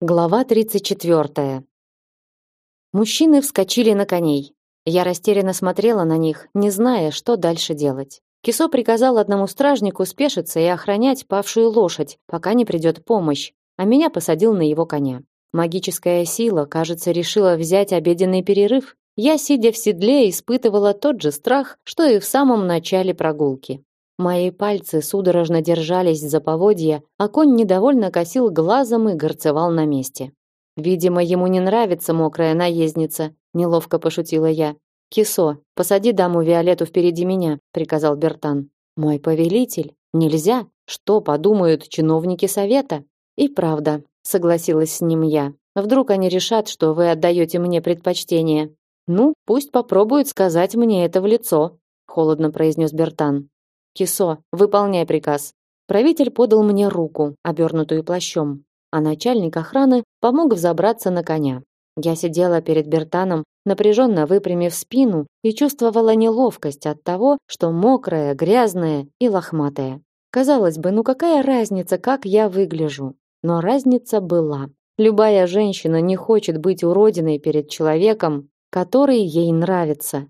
Глава 34. Мужчины вскочили на коней. Я растерянно смотрела на них, не зная, что дальше делать. Кисо приказал одному стражнику спешиться и охранять павшую лошадь, пока не придет помощь, а меня посадил на его коня. Магическая сила, кажется, решила взять обеденный перерыв. Я, сидя в седле, испытывала тот же страх, что и в самом начале прогулки. Мои пальцы судорожно держались за поводья, а конь недовольно косил глазом и горцевал на месте. Видимо, ему не нравится мокрая наездница, неловко пошутила я. Кисо, посади даму Виолетту впереди меня, приказал Бертан. Мой повелитель, нельзя. Что подумают чиновники совета? И правда, согласилась с ним я. Вдруг они решат, что вы отдаете мне предпочтение. Ну, пусть попробуют сказать мне это в лицо, холодно произнес Бертан. Кисо, выполняй приказ. Правитель подал мне руку, обернутую плащом, а начальник охраны помог взобраться на коня. Я сидела перед Бертаном, напряженно выпрямив спину и чувствовала неловкость от того, что мокрая, грязная и лохматая. Казалось бы, ну какая разница, как я выгляжу? Но разница была. Любая женщина не хочет быть уродиной перед человеком, который ей нравится.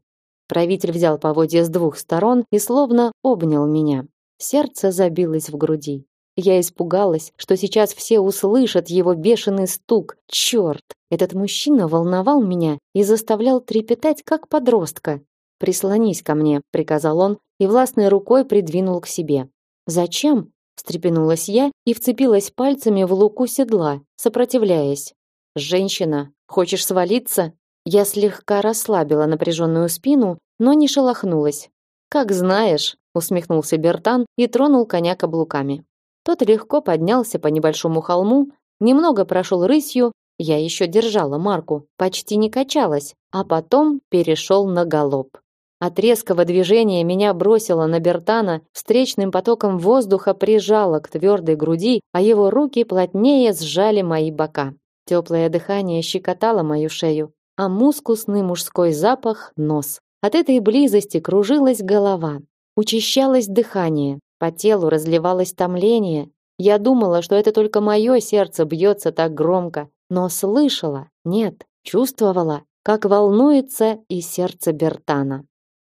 Правитель взял поводья с двух сторон и словно обнял меня. Сердце забилось в груди. Я испугалась, что сейчас все услышат его бешеный стук. Черт! Этот мужчина волновал меня и заставлял трепетать, как подростка. «Прислонись ко мне», — приказал он и властной рукой придвинул к себе. «Зачем?» — встрепенулась я и вцепилась пальцами в луку седла, сопротивляясь. «Женщина, хочешь свалиться?» Я слегка расслабила напряженную спину, но не шелохнулась. Как знаешь, усмехнулся Бертан и тронул коня каблуками. Тот легко поднялся по небольшому холму, немного прошел рысью, я еще держала марку, почти не качалась, а потом перешел на галоп. От резкого движения меня бросило на Бертана, встречным потоком воздуха прижало к твердой груди, а его руки плотнее сжали мои бока. Теплое дыхание щекотало мою шею а мускусный мужской запах нос. От этой близости кружилась голова, учащалось дыхание, по телу разливалось томление. Я думала, что это только мое сердце бьется так громко, но слышала, нет, чувствовала, как волнуется и сердце Бертана.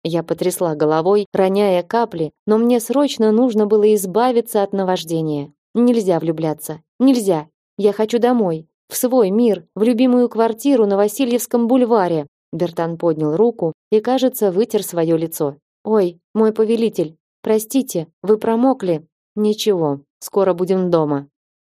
Я потрясла головой, роняя капли, но мне срочно нужно было избавиться от наваждения. Нельзя влюбляться. Нельзя. Я хочу домой в свой мир, в любимую квартиру на Васильевском бульваре. Бертан поднял руку и, кажется, вытер свое лицо. Ой, мой повелитель, простите, вы промокли. Ничего, скоро будем дома.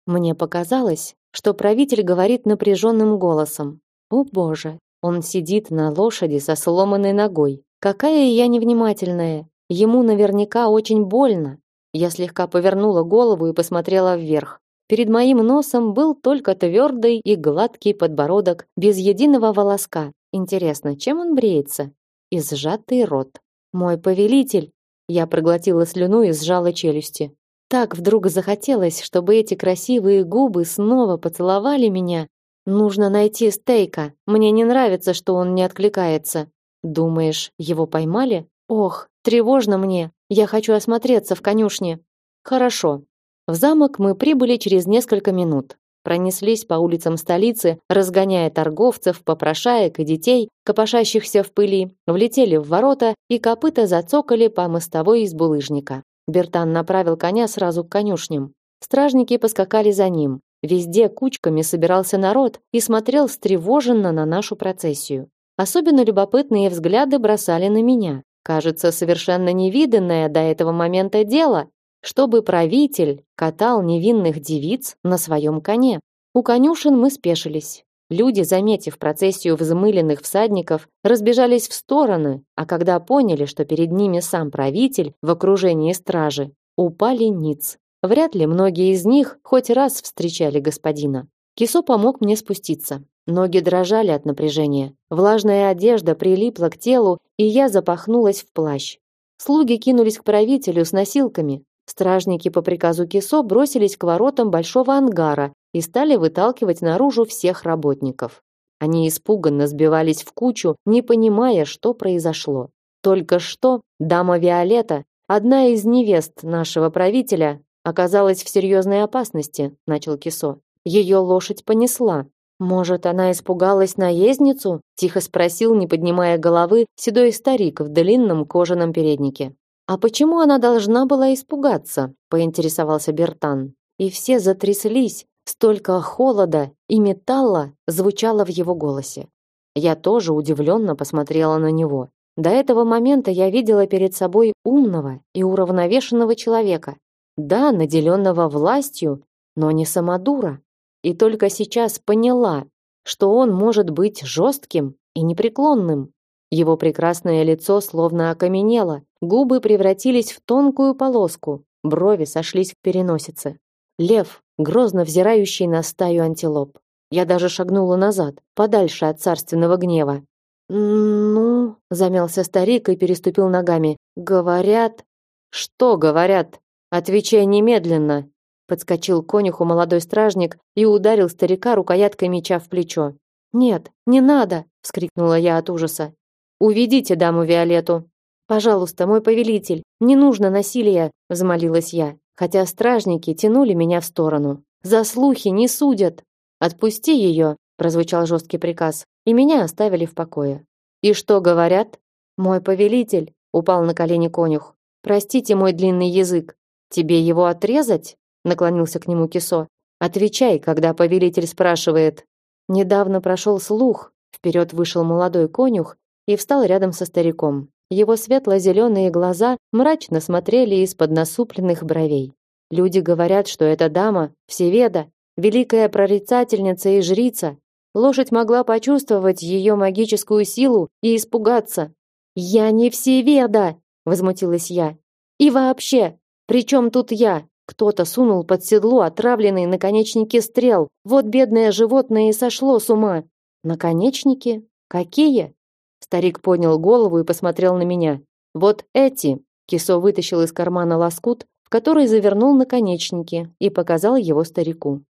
Мне показалось, что правитель говорит напряженным голосом. О, боже, он сидит на лошади со сломанной ногой. Какая я невнимательная. Ему наверняка очень больно. Я слегка повернула голову и посмотрела вверх. Перед моим носом был только твердый и гладкий подбородок без единого волоска. Интересно, чем он бреется? И сжатый рот. Мой повелитель. Я проглотила слюну и сжала челюсти. Так вдруг захотелось, чтобы эти красивые губы снова поцеловали меня. Нужно найти Стейка. Мне не нравится, что он не откликается. Думаешь, его поймали? Ох, тревожно мне. Я хочу осмотреться в конюшне. Хорошо, в замок мы прибыли через несколько минут. Пронеслись по улицам столицы, разгоняя торговцев, попрошаек и детей, копошащихся в пыли, влетели в ворота и копыта зацокали по мостовой из булыжника. Бертан направил коня сразу к конюшням. Стражники поскакали за ним. Везде кучками собирался народ и смотрел встревоженно на нашу процессию. Особенно любопытные взгляды бросали на меня. Кажется, совершенно невиданное до этого момента дело чтобы правитель катал невинных девиц на своем коне. У конюшен мы спешились. Люди, заметив процессию взмыленных всадников, разбежались в стороны, а когда поняли, что перед ними сам правитель в окружении стражи, упали ниц. Вряд ли многие из них хоть раз встречали господина. Кисо помог мне спуститься. Ноги дрожали от напряжения. Влажная одежда прилипла к телу, и я запахнулась в плащ. Слуги кинулись к правителю с носилками, Стражники по приказу Кисо бросились к воротам большого ангара и стали выталкивать наружу всех работников. Они испуганно сбивались в кучу, не понимая, что произошло. Только что дама Виолетта, одна из невест нашего правителя, оказалась в серьезной опасности, начал Кисо. Ее лошадь понесла. Может, она испугалась наездницу? Тихо спросил, не поднимая головы, седой старик в длинном кожаном переднике. А почему она должна была испугаться? поинтересовался Бертан. И все затряслись, столько холода и металла звучало в его голосе. Я тоже удивленно посмотрела на него. До этого момента я видела перед собой умного и уравновешенного человека, да, наделенного властью, но не самодура и только сейчас поняла, что он может быть жестким и непреклонным. Его прекрасное лицо словно окаменело, губы превратились в тонкую полоску, брови сошлись в переносице. Лев, грозно взирающий на стаю антилоп. Я даже шагнула назад, подальше от царственного гнева. «Ну...» — замялся старик и переступил ногами. «Говорят...» «Что говорят? Отвечай немедленно!» Подскочил к конюху молодой стражник и ударил старика рукояткой меча в плечо. "Нет, не надо", вскрикнула я от ужаса. "Уведите даму Виолетту. Пожалуйста, мой повелитель, не нужно насилия", взмолилась я, хотя стражники тянули меня в сторону. "За слухи не судят. Отпусти ее», прозвучал жесткий приказ, и меня оставили в покое. "И что говорят?" "Мой повелитель", упал на колени конюх. "Простите мой длинный язык. Тебе его отрезать?" наклонился к нему Кисо. Отвечай, когда повелитель спрашивает. Недавно прошел слух. Вперед вышел молодой конюх и встал рядом со стариком. Его светло-зеленые глаза мрачно смотрели из-под насупленных бровей. Люди говорят, что эта дама Всеведа, великая прорицательница и жрица. Лошадь могла почувствовать ее магическую силу и испугаться. Я не Всеведа, возмутилась я. И вообще, при чем тут я? Кто-то сунул под седло отравленные наконечники стрел. Вот бедное животное и сошло с ума. Наконечники? Какие? Старик поднял голову и посмотрел на меня. Вот эти. Кисо вытащил из кармана лоскут, в который завернул наконечники и показал его старику.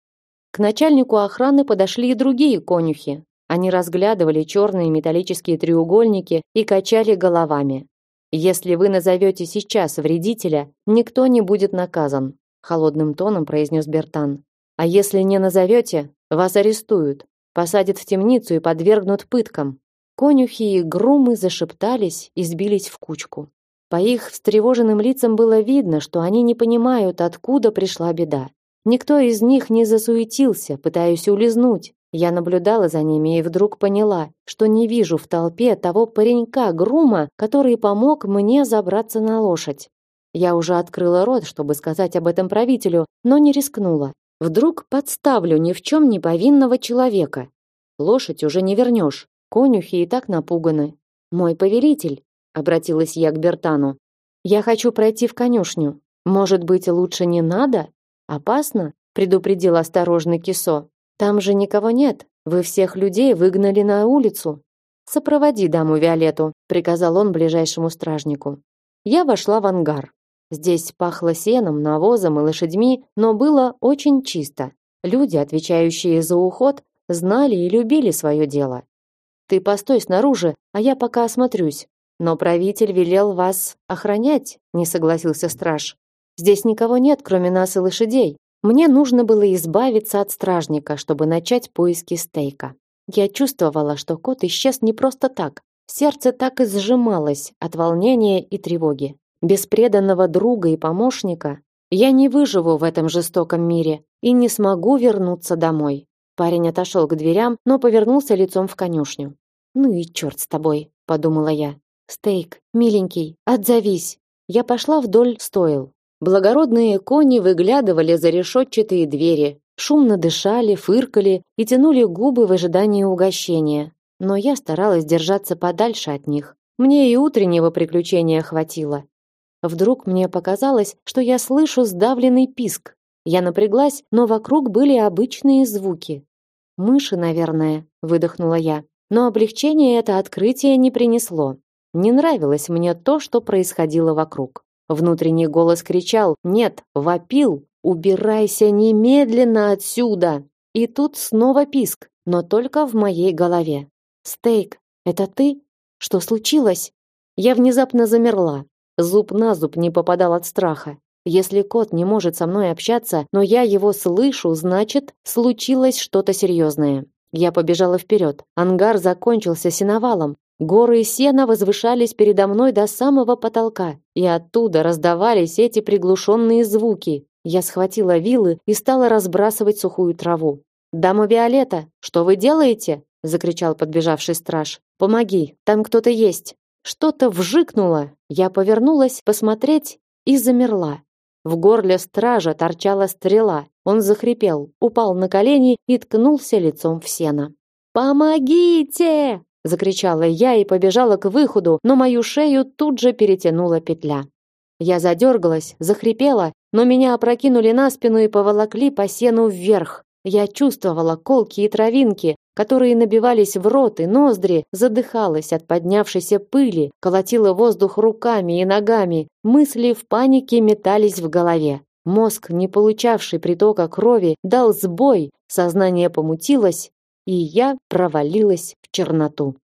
К начальнику охраны подошли и другие конюхи. Они разглядывали черные металлические треугольники и качали головами. Если вы назовете сейчас вредителя, никто не будет наказан холодным тоном произнес Бертан. А если не назовете, вас арестуют, посадят в темницу и подвергнут пыткам. Конюхи и грумы зашептались и сбились в кучку. По их встревоженным лицам было видно, что они не понимают, откуда пришла беда. Никто из них не засуетился, пытаясь улизнуть. Я наблюдала за ними и вдруг поняла, что не вижу в толпе того паренька-грума, который помог мне забраться на лошадь. Я уже открыла рот, чтобы сказать об этом правителю, но не рискнула. Вдруг подставлю ни в чем не повинного человека. Лошадь уже не вернешь. Конюхи и так напуганы. Мой повелитель, обратилась я к Бертану. Я хочу пройти в конюшню. Может быть, лучше не надо? Опасно, предупредил осторожный Кисо. Там же никого нет. Вы всех людей выгнали на улицу. Сопроводи даму Виолетту, приказал он ближайшему стражнику. Я вошла в ангар. Здесь пахло сеном, навозом и лошадьми, но было очень чисто. Люди, отвечающие за уход, знали и любили свое дело. Ты постой снаружи, а я пока осмотрюсь. Но правитель велел вас охранять, не согласился страж. Здесь никого нет, кроме нас и лошадей. Мне нужно было избавиться от стражника, чтобы начать поиски стейка. Я чувствовала, что кот исчез не просто так. Сердце так и сжималось от волнения и тревоги. Без преданного друга и помощника я не выживу в этом жестоком мире и не смогу вернуться домой. Парень отошел к дверям, но повернулся лицом в конюшню. Ну и черт с тобой, подумала я. Стейк, миленький, отзовись. Я пошла вдоль стоил. Благородные кони выглядывали за решетчатые двери, шумно дышали, фыркали и тянули губы в ожидании угощения. Но я старалась держаться подальше от них. Мне и утреннего приключения хватило. Вдруг мне показалось, что я слышу сдавленный писк. Я напряглась, но вокруг были обычные звуки. Мыши, наверное, выдохнула я. Но облегчение это открытие не принесло. Не нравилось мне то, что происходило вокруг. Внутренний голос кричал: "Нет, вопил: убирайся немедленно отсюда!" И тут снова писк, но только в моей голове. Стейк, это ты? Что случилось? Я внезапно замерла. Зуб на зуб не попадал от страха. Если кот не может со мной общаться, но я его слышу, значит, случилось что-то серьезное. Я побежала вперед. Ангар закончился сеновалом. Горы сена возвышались передо мной до самого потолка, и оттуда раздавались эти приглушенные звуки. Я схватила вилы и стала разбрасывать сухую траву. «Дама Виолетта, что вы делаете?» — закричал подбежавший страж. «Помоги, там кто-то есть». Что-то вжикнуло. Я повернулась посмотреть и замерла. В горле стража торчала стрела. Он захрипел, упал на колени и ткнулся лицом в сено. «Помогите!» — закричала я и побежала к выходу, но мою шею тут же перетянула петля. Я задергалась, захрипела, но меня опрокинули на спину и поволокли по сену вверх. Я чувствовала колки и травинки, которые набивались в рот и ноздри, задыхалась от поднявшейся пыли, колотила воздух руками и ногами. Мысли в панике метались в голове. Мозг, не получавший притока крови, дал сбой, сознание помутилось, и я провалилась в черноту.